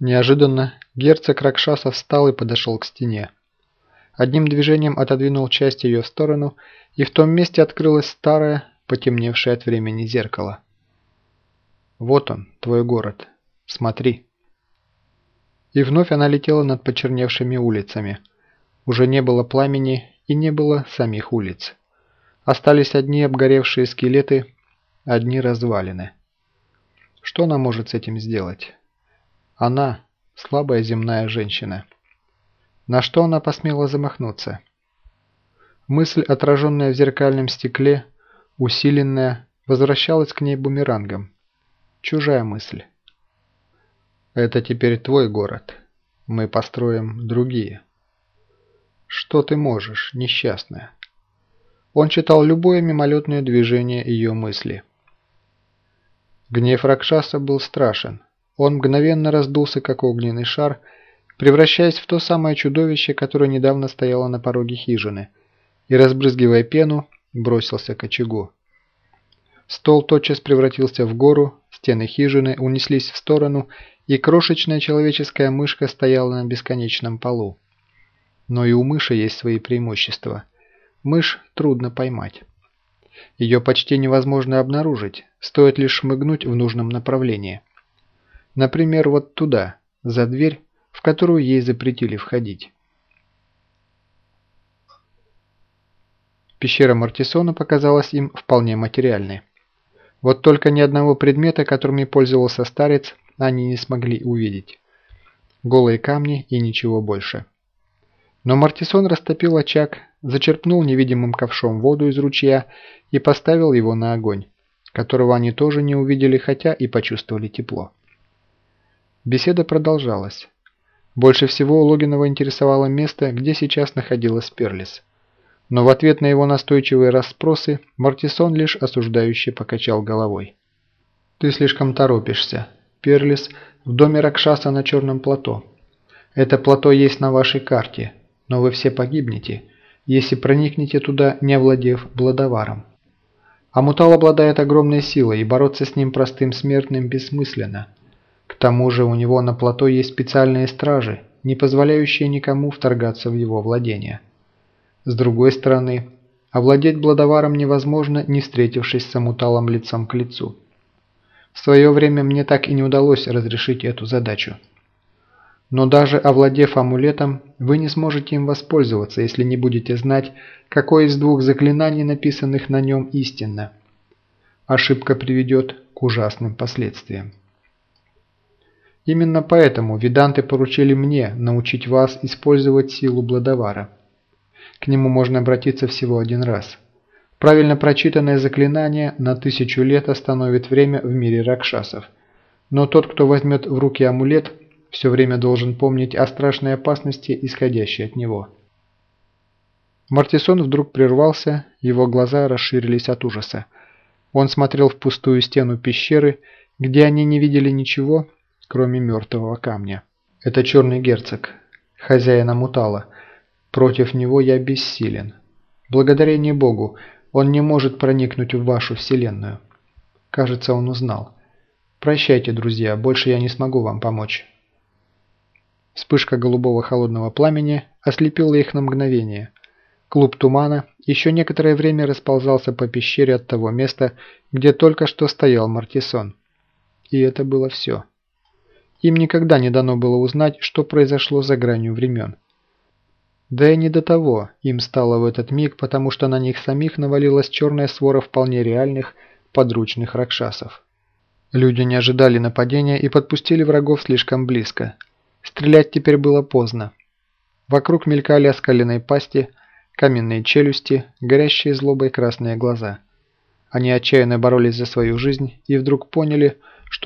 Неожиданно герцог Ракшаса встал и подошел к стене. Одним движением отодвинул часть ее в сторону, и в том месте открылось старое, потемневшее от времени зеркало. «Вот он, твой город. Смотри». И вновь она летела над почерневшими улицами. Уже не было пламени и не было самих улиц. Остались одни обгоревшие скелеты, одни развалины. Что она может с этим сделать? Она – слабая земная женщина. На что она посмела замахнуться? Мысль, отраженная в зеркальном стекле, усиленная, возвращалась к ней бумерангом. Чужая мысль. Это теперь твой город. Мы построим другие. Что ты можешь, несчастная? Он читал любое мимолетное движение ее мысли. Гнев Ракшаса был страшен. Он мгновенно раздулся, как огненный шар, превращаясь в то самое чудовище, которое недавно стояло на пороге хижины, и, разбрызгивая пену, бросился к очагу. Стол тотчас превратился в гору, стены хижины унеслись в сторону, и крошечная человеческая мышка стояла на бесконечном полу. Но и у мыши есть свои преимущества. Мышь трудно поймать. Ее почти невозможно обнаружить, стоит лишь шмыгнуть в нужном направлении. Например, вот туда, за дверь, в которую ей запретили входить. Пещера Мартисона показалась им вполне материальной. Вот только ни одного предмета, которыми пользовался старец, они не смогли увидеть. Голые камни и ничего больше. Но Мартисон растопил очаг, зачерпнул невидимым ковшом воду из ручья и поставил его на огонь, которого они тоже не увидели, хотя и почувствовали тепло. Беседа продолжалась. Больше всего Логинова интересовало место, где сейчас находилась Перлис. Но в ответ на его настойчивые расспросы Мартисон лишь осуждающе покачал головой. «Ты слишком торопишься. Перлис в доме Ракшаса на Черном плато. Это плато есть на вашей карте, но вы все погибнете, если проникнете туда, не овладев Бладоваром. Амутал обладает огромной силой, и бороться с ним простым смертным бессмысленно – к тому же у него на плато есть специальные стражи, не позволяющие никому вторгаться в его владения. С другой стороны, овладеть Бладоваром невозможно, не встретившись с Амуталом лицом к лицу. В свое время мне так и не удалось разрешить эту задачу. Но даже овладев амулетом, вы не сможете им воспользоваться, если не будете знать, какое из двух заклинаний, написанных на нем, истинно. Ошибка приведет к ужасным последствиям. Именно поэтому Виданты поручили мне научить вас использовать силу Бладовара. К нему можно обратиться всего один раз. Правильно прочитанное заклинание на тысячу лет остановит время в мире ракшасов. Но тот, кто возьмет в руки амулет, все время должен помнить о страшной опасности, исходящей от него. Мартисон вдруг прервался, его глаза расширились от ужаса. Он смотрел в пустую стену пещеры, где они не видели ничего, кроме мертвого камня. Это черный герцог, хозяина Мутала. Против него я бессилен. Благодарение Богу, он не может проникнуть в вашу вселенную. Кажется, он узнал. Прощайте, друзья, больше я не смогу вам помочь. Вспышка голубого холодного пламени ослепила их на мгновение. Клуб тумана еще некоторое время расползался по пещере от того места, где только что стоял Мартисон. И это было все. Им никогда не дано было узнать, что произошло за гранью времен. Да и не до того им стало в этот миг, потому что на них самих навалилась черная свора вполне реальных подручных ракшасов. Люди не ожидали нападения и подпустили врагов слишком близко. Стрелять теперь было поздно. Вокруг мелькали оскаленные пасти, каменные челюсти, горящие злобой красные глаза. Они отчаянно боролись за свою жизнь и вдруг поняли, что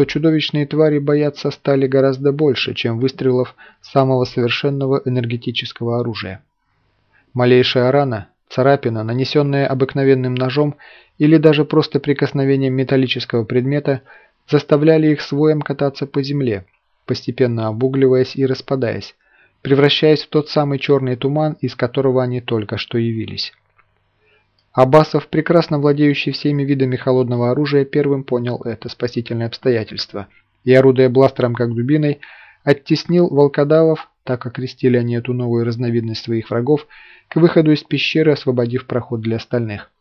чудовищные твари боятся стали гораздо больше, чем выстрелов самого совершенного энергетического оружия. Малейшая рана, царапина, нанесенная обыкновенным ножом или даже просто прикосновением металлического предмета, заставляли их своем кататься по земле, постепенно обугливаясь и распадаясь, превращаясь в тот самый черный туман, из которого они только что явились. Абасов, прекрасно владеющий всеми видами холодного оружия, первым понял это спасительное обстоятельство и, орудуя бластером как дубиной, оттеснил волкодавов, так окрестили они эту новую разновидность своих врагов, к выходу из пещеры, освободив проход для остальных.